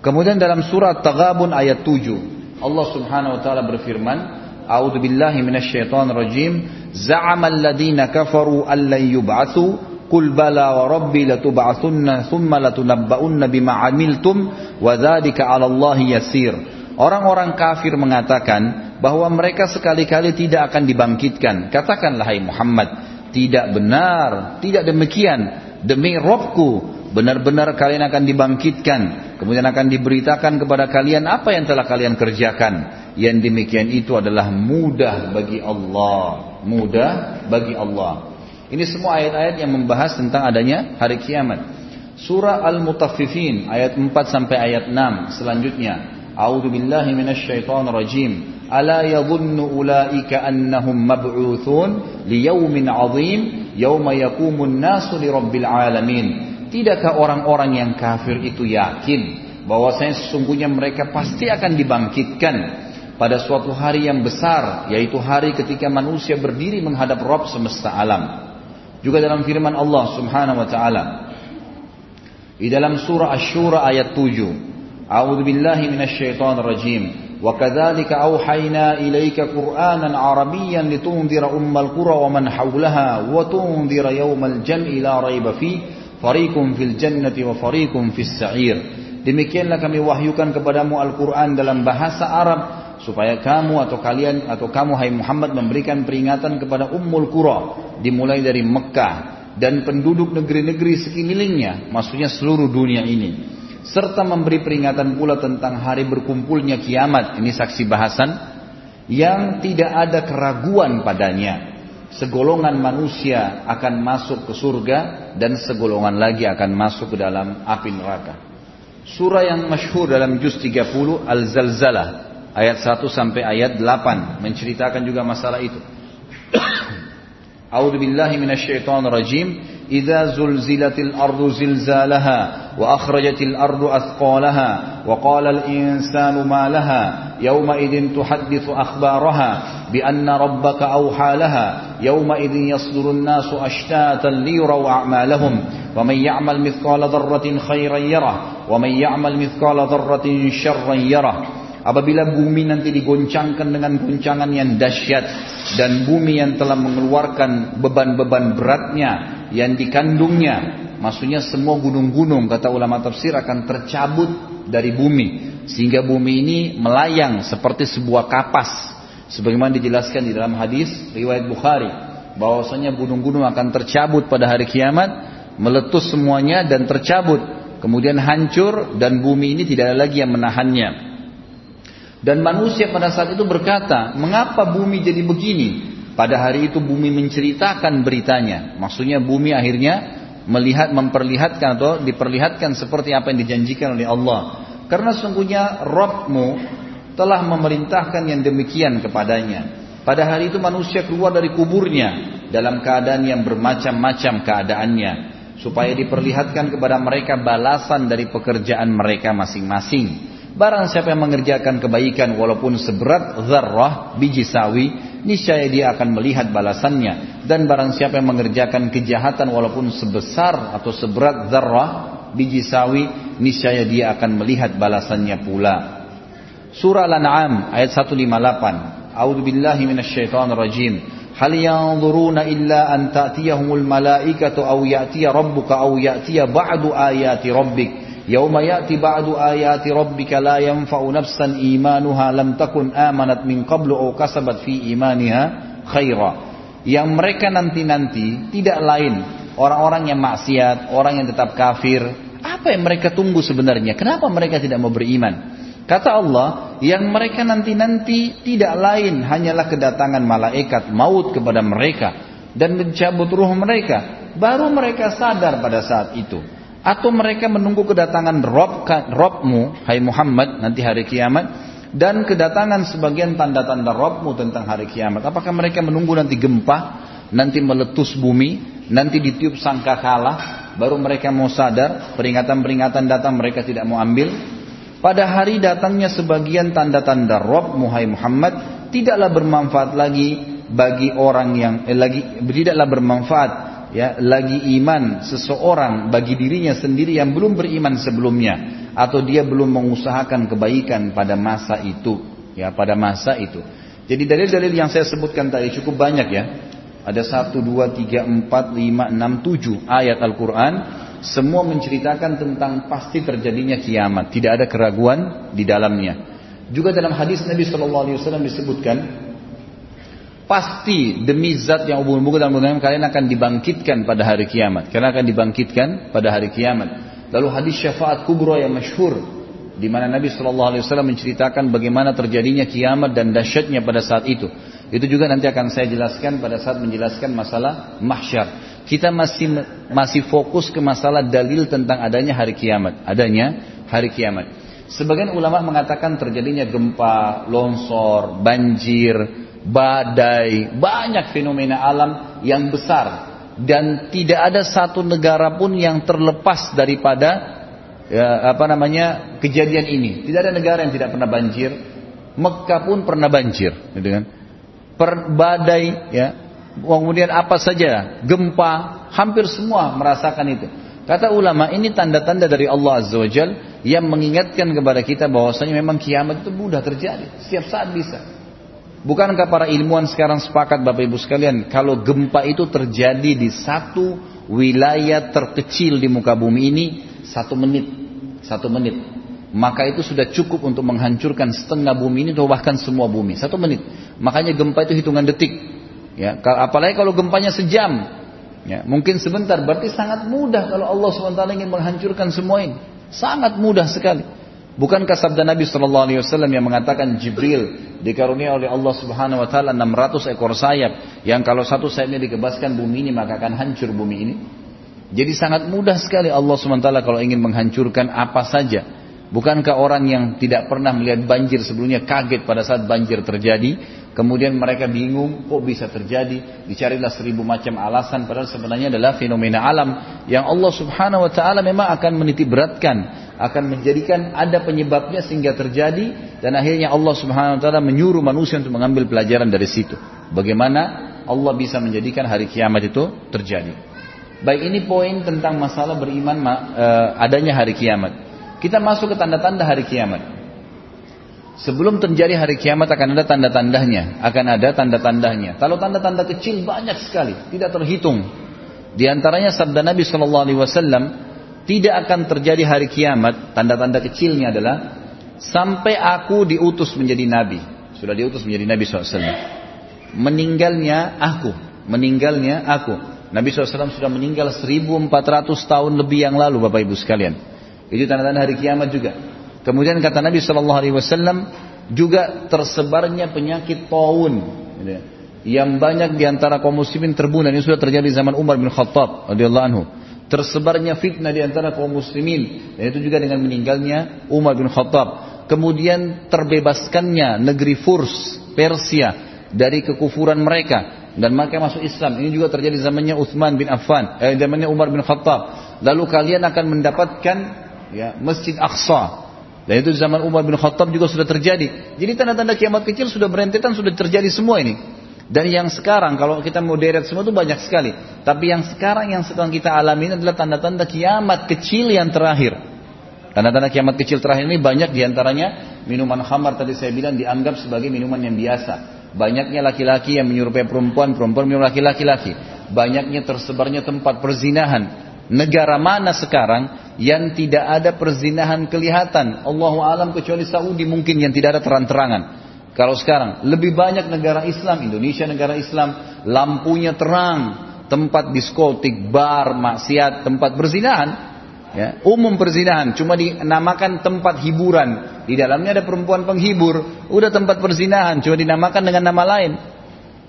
Kemudian dalam surat Taghabun ayat 7, Allah Subhanahu wa taala berfirman, A'udzu billahi minasyaitonir rajim, za'ama alladziina kafaru an lan yub'atsu Qul bala wa rabbi latub'atsunna thumma latunabba'unna bima 'amiltum wa dzalika 'ala Allah yasir. Orang-orang kafir mengatakan bahwa mereka sekali-kali tidak akan dibangkitkan. Katakanlah hai Muhammad, tidak benar, tidak demikian Demi Robku, benar-benar kalian akan dibangkitkan. Kemudian akan diberitakan kepada kalian apa yang telah kalian kerjakan. Yang demikian itu adalah mudah bagi Allah. Mudah bagi Allah. Ini semua ayat-ayat yang membahas tentang adanya hari kiamat. Surah Al-Mutaffifin ayat 4 sampai ayat 6 selanjutnya. A'udzu billahi minasyaitonir rajim. Ala yadhunnu ulaika annahum mab'utsun liyaumin 'adzim yauma yaqumun nasu li rabbil alamin. Tidakkah orang-orang yang kafir itu yakin bahwasanya sesungguhnya mereka pasti akan dibangkitkan pada suatu hari yang besar, yaitu hari ketika manusia berdiri menghadap Rob semesta alam. Juga dalam firman Allah Subhanahu wa taala. Di dalam surah Asy-Syura ayat 7. A'udzu billahi minasyaitonir rajim. وكذلك أوحينا إليك قرآنا عربيا لتنذر أم القرى ومن حولها وتنذر يوم الجمع لا ريب فيه فريق في الجنة وفريق في السعير Demikianlah kami wahyukan kepadamu Al-Quran dalam bahasa Arab supaya kamu atau kalian atau kamu hai Muhammad memberikan peringatan kepada Ummul Qura dimulai dari Mekah dan penduduk negeri-negeri sekelilingnya maksudnya seluruh dunia ini serta memberi peringatan pula tentang hari berkumpulnya kiamat. Ini saksi bahasan yang tidak ada keraguan padanya. Segolongan manusia akan masuk ke surga dan segolongan lagi akan masuk ke dalam api neraka. Surah yang masyhur dalam juz 30 Al-Zalzalah ayat 1 sampai ayat 8 menceritakan juga masalah itu. A'udzu billahi rajim. إذا زلزلت الأرض زلزالها وأخرجت الأرض أثقالها وقال الإنسان ما لها يومئذ تحدث أخبارها بأن ربك أوحى لها يومئذ يصدر الناس أشتاتا ليروا أعمالهم ومن يعمل مثقال ذرة خيرا يره ومن يعمل مثقال ذرة شرا يره Apabila bumi nanti digoncangkan dengan goncangan yang dahsyat dan bumi yang telah mengeluarkan beban-beban beratnya yang dikandungnya, maksudnya semua gunung-gunung kata ulama tafsir akan tercabut dari bumi. Sehingga bumi ini melayang seperti sebuah kapas. Sebagaimana dijelaskan di dalam hadis riwayat Bukhari bahwasanya gunung-gunung akan tercabut pada hari kiamat meletus semuanya dan tercabut. Kemudian hancur dan bumi ini tidak ada lagi yang menahannya. Dan manusia pada saat itu berkata, mengapa bumi jadi begini? Pada hari itu bumi menceritakan beritanya. Maksudnya bumi akhirnya melihat, memperlihatkan atau diperlihatkan seperti apa yang dijanjikan oleh Allah. Karena sungguhnya Rabbmu telah memerintahkan yang demikian kepadanya. Pada hari itu manusia keluar dari kuburnya dalam keadaan yang bermacam-macam keadaannya. Supaya diperlihatkan kepada mereka balasan dari pekerjaan mereka masing-masing. Barang siapa yang mengerjakan kebaikan walaupun seberat zarrah biji sawi, niscaya dia akan melihat balasannya. Dan barang siapa yang mengerjakan kejahatan walaupun sebesar atau seberat zarrah biji sawi, niscaya dia akan melihat balasannya pula. Surah Al-An'am ayat 158. A'udzu billahi minasyaitonir rajim. Hal yanzuruna illa an ta'tiyahumul malaikatu aw ya'tiya rabbuka aw ya'tiya ba'du ayati rabbik. Yauma ya'ti ba'du ayati rabbika la yanfa'u nafsan imanuha lam takun amanat min qablu aw kasabat fi imaniha khaira. Yang mereka nanti-nanti tidak lain orang-orang yang maksiat, orang yang tetap kafir. Apa yang mereka tunggu sebenarnya? Kenapa mereka tidak mau beriman? Kata Allah, yang mereka nanti-nanti tidak lain hanyalah kedatangan malaikat maut kepada mereka dan mencabut ruh mereka. Baru mereka sadar pada saat itu atau mereka menunggu kedatangan Rob, Robmu, Hai Muhammad, nanti hari kiamat, dan kedatangan sebagian tanda-tanda Robmu tentang hari kiamat. Apakah mereka menunggu nanti gempa, nanti meletus bumi, nanti ditiup sangkakala, baru mereka mau sadar, peringatan-peringatan datang mereka tidak mau ambil. Pada hari datangnya sebagian tanda-tanda Rob Hai Muhammad, tidaklah bermanfaat lagi bagi orang yang eh, lagi tidaklah bermanfaat ya lagi iman seseorang bagi dirinya sendiri yang belum beriman sebelumnya atau dia belum mengusahakan kebaikan pada masa itu. Ya pada masa itu. Jadi dalil-dalil yang saya sebutkan tadi cukup banyak ya. Ada satu dua tiga empat lima enam tujuh ayat Al-Quran. Semua menceritakan tentang pasti terjadinya kiamat. Tidak ada keraguan di dalamnya. Juga dalam hadis Nabi Shallallahu Alaihi Wasallam disebutkan Pasti demi zat yang umum dan umum kalian akan dibangkitkan pada hari kiamat. Karena akan dibangkitkan pada hari kiamat. Lalu hadis syafaat kubra yang masyhur di mana Nabi Shallallahu Alaihi Wasallam menceritakan bagaimana terjadinya kiamat dan dahsyatnya pada saat itu. Itu juga nanti akan saya jelaskan pada saat menjelaskan masalah mahsyar. Kita masih masih fokus ke masalah dalil tentang adanya hari kiamat, adanya hari kiamat. Sebagian ulama mengatakan terjadinya gempa, longsor, banjir, badai, banyak fenomena alam yang besar dan tidak ada satu negara pun yang terlepas daripada ya, apa namanya kejadian ini. Tidak ada negara yang tidak pernah banjir. Mekah pun pernah banjir, gitu kan? Per badai, ya. Kemudian apa saja, gempa, hampir semua merasakan itu. Kata ulama, ini tanda-tanda dari Allah Azza wa yang mengingatkan kepada kita bahwasanya memang kiamat itu mudah terjadi, setiap saat bisa. Bukankah para ilmuwan sekarang sepakat Bapak Ibu sekalian kalau gempa itu terjadi di satu wilayah terkecil di muka bumi ini satu menit, satu menit, maka itu sudah cukup untuk menghancurkan setengah bumi ini atau bahkan semua bumi satu menit. Makanya gempa itu hitungan detik. Ya, apalagi kalau gempanya sejam, ya, mungkin sebentar. Berarti sangat mudah kalau Allah swt ingin menghancurkan semua ini, sangat mudah sekali. Bukankah sabda Nabi Shallallahu Alaihi Wasallam yang mengatakan Jibril dikarunia oleh Allah Subhanahu Wa Taala 600 ekor sayap yang kalau satu sayapnya dikebaskan bumi ini maka akan hancur bumi ini. Jadi sangat mudah sekali Allah Subhanahu Wa Taala kalau ingin menghancurkan apa saja. Bukankah orang yang tidak pernah melihat banjir sebelumnya kaget pada saat banjir terjadi? Kemudian mereka bingung kok bisa terjadi. Dicarilah seribu macam alasan padahal sebenarnya adalah fenomena alam yang Allah Subhanahu Wa Taala memang akan menitip beratkan akan menjadikan ada penyebabnya sehingga terjadi dan akhirnya Allah Subhanahu wa taala menyuruh manusia untuk mengambil pelajaran dari situ. Bagaimana Allah bisa menjadikan hari kiamat itu terjadi. Baik ini poin tentang masalah beriman uh, adanya hari kiamat. Kita masuk ke tanda-tanda hari kiamat. Sebelum terjadi hari kiamat akan ada tanda-tandanya, akan ada tanda-tandanya. Kalau tanda-tanda kecil banyak sekali, tidak terhitung. Di antaranya sabda Nabi Shallallahu Alaihi Wasallam, tidak akan terjadi hari kiamat, tanda-tanda kecilnya adalah sampai aku diutus menjadi nabi. Sudah diutus menjadi nabi SAW. Meninggalnya aku, meninggalnya aku. Nabi SAW sudah meninggal 1400 tahun lebih yang lalu Bapak Ibu sekalian. Itu tanda-tanda hari kiamat juga. Kemudian kata Nabi SAW juga tersebarnya penyakit taun. Yang banyak di antara kaum muslimin terbunuh. Ini sudah terjadi zaman Umar bin Khattab radhiyallahu anhu tersebarnya fitnah di antara kaum muslimin. Dan itu juga dengan meninggalnya Umar bin Khattab. Kemudian terbebaskannya negeri Furs Persia dari kekufuran mereka. Dan maka masuk Islam. Ini juga terjadi zamannya Uthman bin Affan eh, zamannya Umar bin Khattab. Lalu kalian akan mendapatkan ya Masjid Aqsa. Dan itu zaman Umar bin Khattab juga sudah terjadi. Jadi tanda-tanda kiamat kecil sudah berentetan sudah terjadi semua ini dan yang sekarang kalau kita mau deret semua itu banyak sekali. Tapi yang sekarang yang sedang kita alami ini adalah tanda-tanda kiamat kecil yang terakhir. Tanda-tanda kiamat kecil terakhir ini banyak di antaranya minuman khamar tadi saya bilang dianggap sebagai minuman yang biasa. Banyaknya laki-laki yang menyerupai perempuan, perempuan minum laki-laki. Banyaknya tersebarnya tempat perzinahan. Negara mana sekarang yang tidak ada perzinahan kelihatan? Allahu alam kecuali Saudi mungkin yang tidak ada terang-terangan. Kalau sekarang lebih banyak negara Islam, Indonesia negara Islam, lampunya terang, tempat diskotik, bar, maksiat, tempat berzinahan, ya, umum berzinahan, cuma dinamakan tempat hiburan. Di dalamnya ada perempuan penghibur, udah tempat berzinahan, cuma dinamakan dengan nama lain.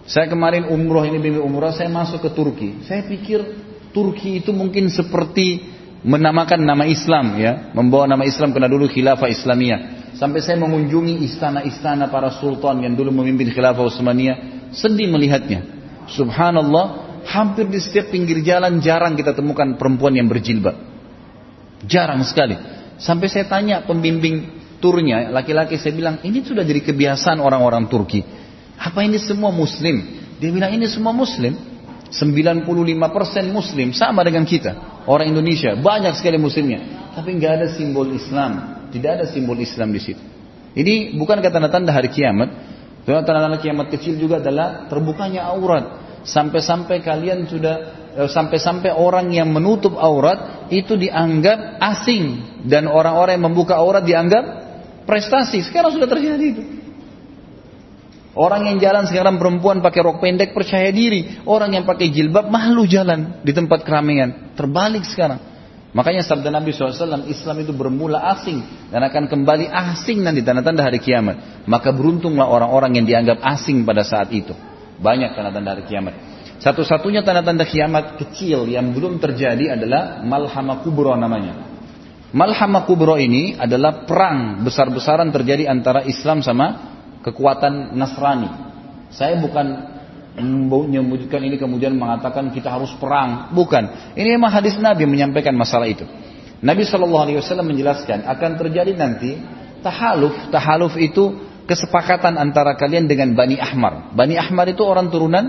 Saya kemarin umroh ini bimbing umroh, saya masuk ke Turki. Saya pikir Turki itu mungkin seperti menamakan nama Islam ya, membawa nama Islam karena dulu khilafah Islamiyah. Sampai saya mengunjungi istana-istana para sultan yang dulu memimpin khilafah Utsmaniyah, sedih melihatnya. Subhanallah, hampir di setiap pinggir jalan jarang kita temukan perempuan yang berjilbab. Jarang sekali. Sampai saya tanya pembimbing turnya, laki-laki saya bilang, ini sudah jadi kebiasaan orang-orang Turki. Apa ini semua muslim? Dia bilang ini semua muslim. 95% muslim sama dengan kita. Orang Indonesia banyak sekali muslimnya. Tapi nggak ada simbol Islam. Tidak ada simbol Islam di situ. Ini bukan tanda-tanda hari kiamat. Tanda-tanda kiamat kecil juga adalah terbukanya aurat. Sampai-sampai kalian sudah eh, sampai-sampai orang yang menutup aurat itu dianggap asing dan orang-orang yang membuka aurat dianggap prestasi. Sekarang sudah terjadi itu. Orang yang jalan sekarang perempuan pakai rok pendek percaya diri. Orang yang pakai jilbab malu jalan di tempat keramaian. Terbalik sekarang. Makanya sabda Nabi SAW, Islam itu bermula asing dan akan kembali asing nanti tanda-tanda hari kiamat. Maka beruntunglah orang-orang yang dianggap asing pada saat itu. Banyak tanda-tanda hari kiamat. Satu-satunya tanda-tanda kiamat kecil yang belum terjadi adalah Malhama Kubro namanya. Malhama Kubro ini adalah perang besar-besaran terjadi antara Islam sama kekuatan Nasrani. Saya bukan menyebutkan ini kemudian mengatakan kita harus perang. Bukan. Ini memang hadis Nabi menyampaikan masalah itu. Nabi Shallallahu Alaihi Wasallam menjelaskan akan terjadi nanti tahaluf. Tahaluf itu kesepakatan antara kalian dengan Bani Ahmar. Bani Ahmar itu orang turunan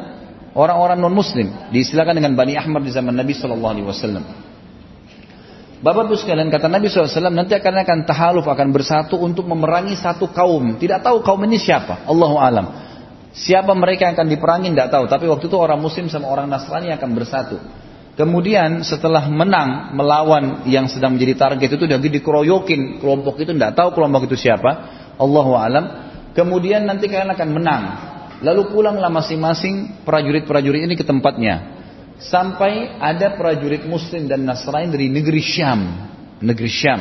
orang-orang non Muslim. Diistilahkan dengan Bani Ahmar di zaman Nabi Shallallahu Alaihi Wasallam. Bapak Ibu sekalian kata Nabi SAW nanti akan akan tahaluf akan bersatu untuk memerangi satu kaum. Tidak tahu kaum ini siapa. Allahu alam. Siapa mereka yang akan diperangi tidak tahu. Tapi waktu itu orang Muslim sama orang Nasrani akan bersatu. Kemudian setelah menang melawan yang sedang menjadi target itu lagi dikeroyokin kelompok itu tidak tahu kelompok itu siapa. Allahu alam. Kemudian nanti kalian akan menang. Lalu pulanglah masing-masing prajurit-prajurit ini ke tempatnya sampai ada prajurit muslim dan Nasrani dari negeri Syam. Negeri Syam.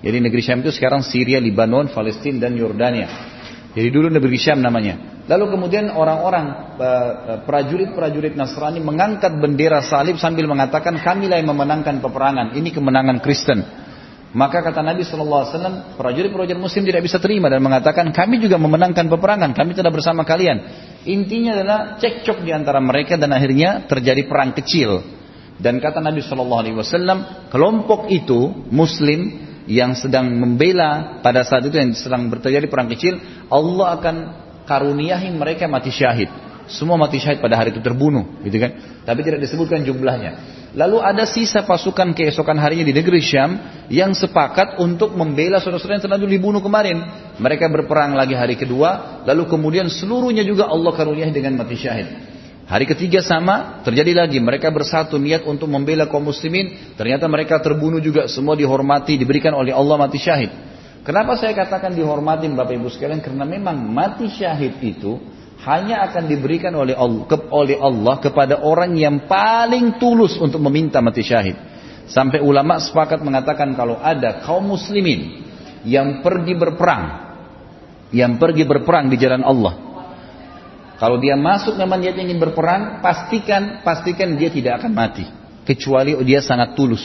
Jadi negeri Syam itu sekarang Syria, Lebanon, Palestina dan Yordania. Jadi dulu negeri Syam namanya. Lalu kemudian orang-orang eh, eh, prajurit-prajurit Nasrani mengangkat bendera salib sambil mengatakan kamilah yang memenangkan peperangan. Ini kemenangan Kristen. Maka kata Nabi SAW, prajurit-prajurit muslim tidak bisa terima dan mengatakan kami juga memenangkan peperangan, kami tidak bersama kalian. Intinya adalah cekcok di antara mereka dan akhirnya terjadi perang kecil. Dan kata Nabi SAW, kelompok itu muslim yang sedang membela pada saat itu yang sedang terjadi perang kecil, Allah akan karuniahi mereka mati syahid. Semua mati syahid pada hari itu terbunuh, gitu kan? Tapi tidak disebutkan jumlahnya. Lalu ada sisa pasukan keesokan harinya di negeri Syam yang sepakat untuk membela saudara-saudara yang telah dibunuh kemarin. Mereka berperang lagi hari kedua, lalu kemudian seluruhnya juga Allah karuniai dengan mati syahid. Hari ketiga sama, terjadi lagi. Mereka bersatu niat untuk membela kaum muslimin. Ternyata mereka terbunuh juga. Semua dihormati, diberikan oleh Allah mati syahid. Kenapa saya katakan dihormatin Bapak Ibu sekalian? Karena memang mati syahid itu hanya akan diberikan oleh Allah, ke, oleh Allah kepada orang yang paling tulus untuk meminta mati syahid. Sampai ulama sepakat mengatakan kalau ada kaum muslimin yang pergi berperang, yang pergi berperang di jalan Allah. Kalau dia masuk memang dia ingin berperang, pastikan pastikan dia tidak akan mati kecuali dia sangat tulus.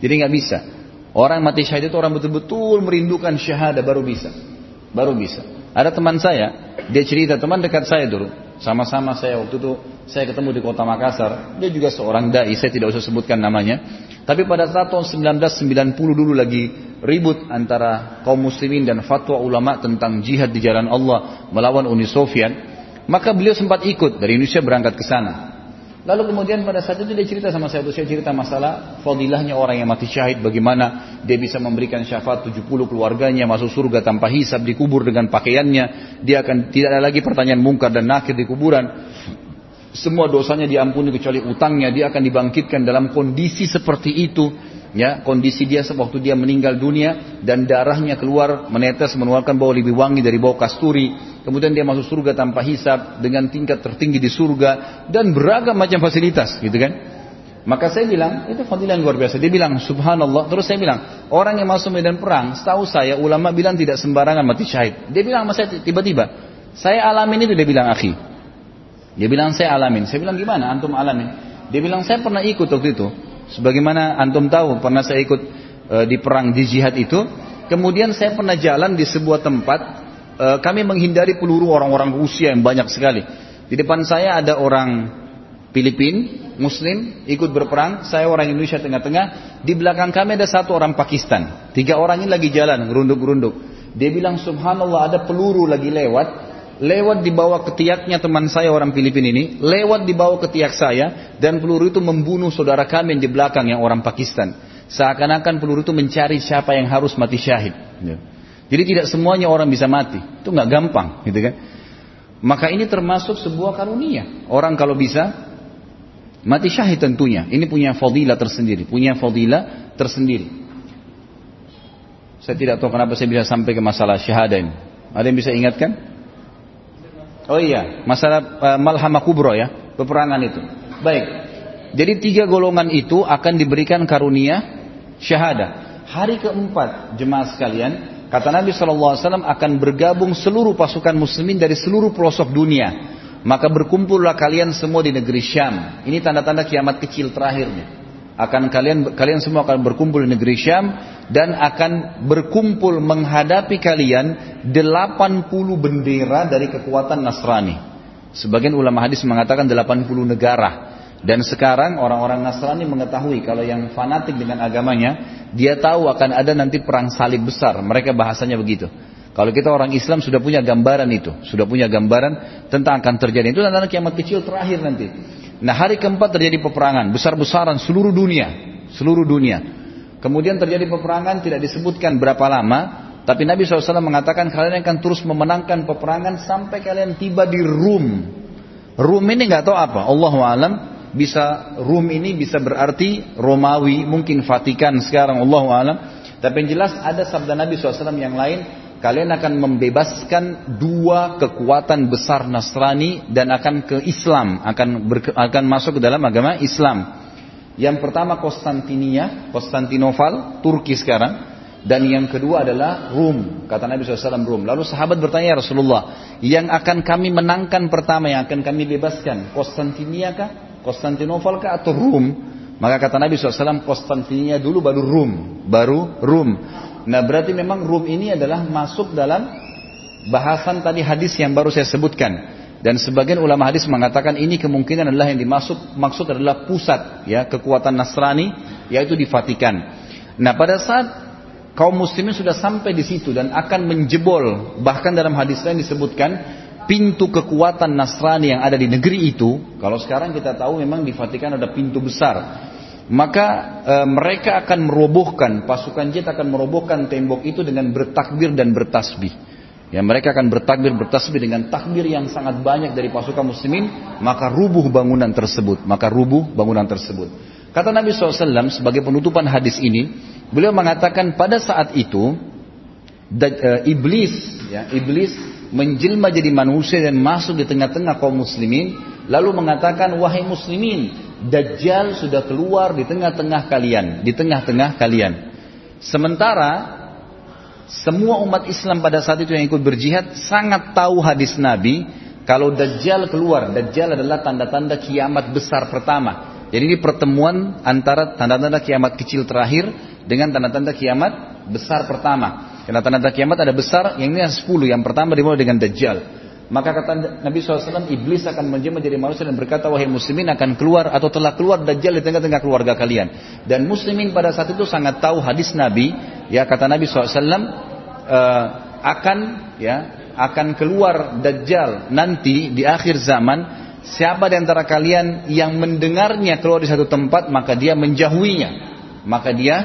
Jadi nggak bisa. Orang mati syahid itu orang betul-betul merindukan syahadah baru bisa. Baru bisa. Ada teman saya, dia cerita teman dekat saya dulu. Sama-sama saya waktu itu saya ketemu di kota Makassar. Dia juga seorang dai, saya tidak usah sebutkan namanya. Tapi pada saat tahun 1990 dulu lagi ribut antara kaum muslimin dan fatwa ulama tentang jihad di jalan Allah melawan Uni Soviet, maka beliau sempat ikut dari Indonesia berangkat ke sana. Lalu kemudian pada saat itu dia cerita sama saya, saya cerita masalah fadilahnya orang yang mati syahid, bagaimana dia bisa memberikan syafaat 70 keluarganya masuk surga tanpa hisab dikubur dengan pakaiannya, dia akan tidak ada lagi pertanyaan mungkar dan nakir di kuburan. Semua dosanya diampuni kecuali utangnya, dia akan dibangkitkan dalam kondisi seperti itu ya kondisi dia waktu dia meninggal dunia dan darahnya keluar menetes mengeluarkan bau lebih wangi dari bau kasturi. Kemudian dia masuk surga tanpa hisap dengan tingkat tertinggi di surga dan beragam macam fasilitas gitu kan? Maka saya bilang itu fadilah luar biasa. Dia bilang subhanallah. Terus saya bilang orang yang masuk medan perang setahu saya ulama bilang tidak sembarangan mati syahid. Dia bilang sama saya tiba-tiba saya alamin itu dia bilang akhi. Dia bilang saya alamin. Saya bilang gimana antum alamin? Dia bilang saya pernah ikut waktu itu Sebagaimana antum tahu pernah saya ikut e, di perang di jihad itu. Kemudian saya pernah jalan di sebuah tempat e, kami menghindari peluru orang-orang Rusia yang banyak sekali. Di depan saya ada orang Filipin, Muslim, ikut berperang. Saya orang Indonesia tengah-tengah. Di belakang kami ada satu orang Pakistan. Tiga orang ini lagi jalan, gerunduk-gerunduk. Dia bilang, subhanallah ada peluru lagi lewat lewat di bawah ketiaknya teman saya orang Filipina ini, lewat di bawah ketiak saya, dan peluru itu membunuh saudara kami yang di belakang yang orang Pakistan. Seakan-akan peluru itu mencari siapa yang harus mati syahid. Ya. Jadi tidak semuanya orang bisa mati, itu nggak gampang, gitu kan? Maka ini termasuk sebuah karunia. Orang kalau bisa mati syahid tentunya. Ini punya fadilah tersendiri, punya fadilah tersendiri. Saya tidak tahu kenapa saya bisa sampai ke masalah syahadah ini. Ada yang bisa ingatkan? Oh iya, masalah uh, malhamah kubro ya, peperangan itu. Baik. Jadi tiga golongan itu akan diberikan karunia syahadah. Hari keempat jemaah sekalian, kata Nabi SAW akan bergabung seluruh pasukan muslimin dari seluruh pelosok dunia. Maka berkumpullah kalian semua di negeri Syam. Ini tanda-tanda kiamat kecil terakhirnya akan kalian kalian semua akan berkumpul di negeri Syam dan akan berkumpul menghadapi kalian 80 bendera dari kekuatan Nasrani. Sebagian ulama hadis mengatakan 80 negara. Dan sekarang orang-orang Nasrani mengetahui kalau yang fanatik dengan agamanya, dia tahu akan ada nanti perang salib besar. Mereka bahasanya begitu. Kalau kita orang Islam sudah punya gambaran itu, sudah punya gambaran tentang akan terjadi. Itu tanda kiamat kecil terakhir nanti. Nah hari keempat terjadi peperangan besar-besaran seluruh dunia, seluruh dunia. Kemudian terjadi peperangan tidak disebutkan berapa lama, tapi Nabi SAW mengatakan kalian akan terus memenangkan peperangan sampai kalian tiba di Rum. Rum ini nggak tahu apa, Allah alam bisa Rum ini bisa berarti Romawi, mungkin Vatikan sekarang Allah alam. Tapi yang jelas ada sabda Nabi SAW yang lain, kalian akan membebaskan dua kekuatan besar Nasrani dan akan ke Islam, akan ber, akan masuk ke dalam agama Islam. Yang pertama Konstantinia, Konstantinopel, Turki sekarang. Dan yang kedua adalah Rum, kata Nabi SAW Rum. Lalu sahabat bertanya ya Rasulullah, yang akan kami menangkan pertama, yang akan kami bebaskan, Konstantinia kah? Konstantinopel kah atau Rum? Maka kata Nabi SAW, Konstantinia dulu baru Rum, baru Rum. Nah berarti memang Rum ini adalah masuk dalam bahasan tadi hadis yang baru saya sebutkan. Dan sebagian ulama hadis mengatakan ini kemungkinan adalah yang dimaksud maksud adalah pusat ya kekuatan Nasrani yaitu di Vatikan. Nah pada saat kaum muslimin sudah sampai di situ dan akan menjebol bahkan dalam hadis lain disebutkan pintu kekuatan Nasrani yang ada di negeri itu kalau sekarang kita tahu memang di Vatikan ada pintu besar maka e, mereka akan merobohkan pasukan jet akan merobohkan tembok itu dengan bertakbir dan bertasbih Ya, mereka akan bertakbir bertasbih dengan takbir yang sangat banyak dari pasukan muslimin, maka rubuh bangunan tersebut, maka rubuh bangunan tersebut. Kata Nabi SAW sebagai penutupan hadis ini, beliau mengatakan pada saat itu e, iblis, ya, iblis menjelma jadi manusia dan masuk di tengah-tengah kaum muslimin, lalu mengatakan wahai muslimin, Dajjal sudah keluar di tengah-tengah kalian, di tengah-tengah kalian. Sementara semua umat Islam pada saat itu yang ikut berjihad sangat tahu hadis Nabi kalau Dajjal keluar. Dajjal adalah tanda-tanda kiamat besar pertama. Jadi ini pertemuan antara tanda-tanda kiamat kecil terakhir dengan tanda-tanda kiamat besar pertama. Karena tanda-tanda kiamat ada besar, yang ini ada 10. Yang pertama dimulai dengan Dajjal. Maka kata Nabi SAW, iblis akan menjadi manusia dan berkata, wahai muslimin akan keluar atau telah keluar Dajjal di tengah-tengah keluarga kalian. Dan muslimin pada saat itu sangat tahu hadis Nabi, ya kata Nabi SAW, uh, eh, akan ya akan keluar Dajjal nanti di akhir zaman. Siapa di antara kalian yang mendengarnya keluar di satu tempat, maka dia menjauhinya. Maka dia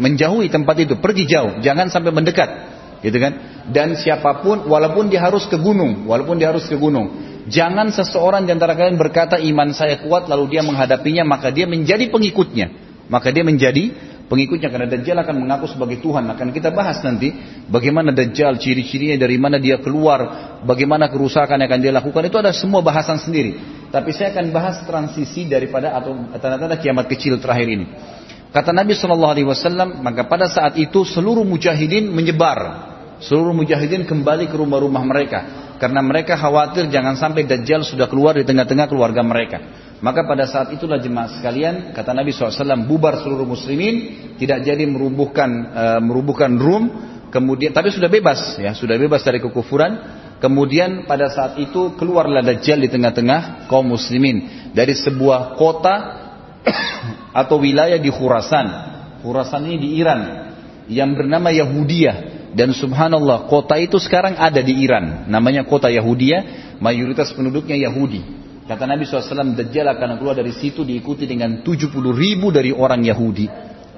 menjauhi tempat itu, pergi jauh, jangan sampai mendekat gitu kan? Dan siapa pun, walaupun dia harus ke gunung, walaupun dia harus ke gunung, jangan seseorang di antara kalian berkata iman saya kuat lalu dia menghadapinya, maka dia menjadi pengikutnya, maka dia menjadi pengikutnya karena Dajjal akan mengaku sebagai Tuhan. Akan kita bahas nanti bagaimana Dajjal, ciri-cirinya dari mana dia keluar, bagaimana kerusakan yang akan dia lakukan itu ada semua bahasan sendiri. Tapi saya akan bahas transisi daripada atau tanda-tanda kiamat kecil terakhir ini. Kata Nabi Shallallahu Alaihi Wasallam, maka pada saat itu seluruh mujahidin menyebar Seluruh mujahidin kembali ke rumah-rumah mereka. Karena mereka khawatir jangan sampai Dajjal sudah keluar di tengah-tengah keluarga mereka. Maka pada saat itulah jemaah sekalian, kata Nabi SAW, bubar seluruh muslimin, tidak jadi merubuhkan uh, merubuhkan Rum, kemudian tapi sudah bebas ya, sudah bebas dari kekufuran. Kemudian pada saat itu keluarlah Dajjal di tengah-tengah kaum muslimin dari sebuah kota atau wilayah di Khurasan. Khurasan ini di Iran yang bernama Yahudiyah dan subhanallah kota itu sekarang ada di Iran. Namanya kota Yahudia. Mayoritas penduduknya Yahudi. Kata Nabi SAW Dajjal akan keluar dari situ diikuti dengan 70 ribu dari orang Yahudi.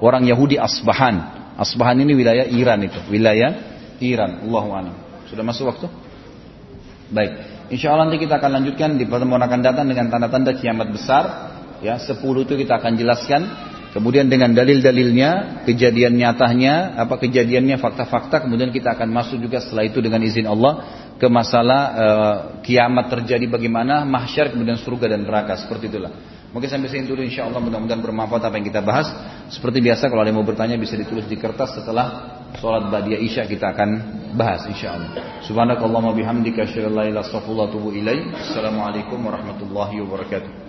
Orang Yahudi Asbahan. Asbahan ini wilayah Iran itu. Wilayah Iran. Allahu. Sudah masuk waktu? Baik. Insya Allah nanti kita akan lanjutkan di pertemuan akan datang dengan tanda-tanda kiamat besar. Ya, 10 itu kita akan jelaskan. Kemudian dengan dalil-dalilnya, kejadian nyatanya, apa kejadiannya, fakta-fakta, kemudian kita akan masuk juga setelah itu dengan izin Allah ke masalah e, kiamat terjadi bagaimana, mahsyar kemudian surga dan neraka seperti itulah. Mungkin sampai sini dulu insya Allah mudah-mudahan bermanfaat apa yang kita bahas. Seperti biasa kalau ada yang mau bertanya bisa ditulis di kertas setelah sholat badia isya kita akan bahas insya Allah. Subhanakallahumma bihamdika asyhadu an illa anta Assalamualaikum warahmatullahi wabarakatuh.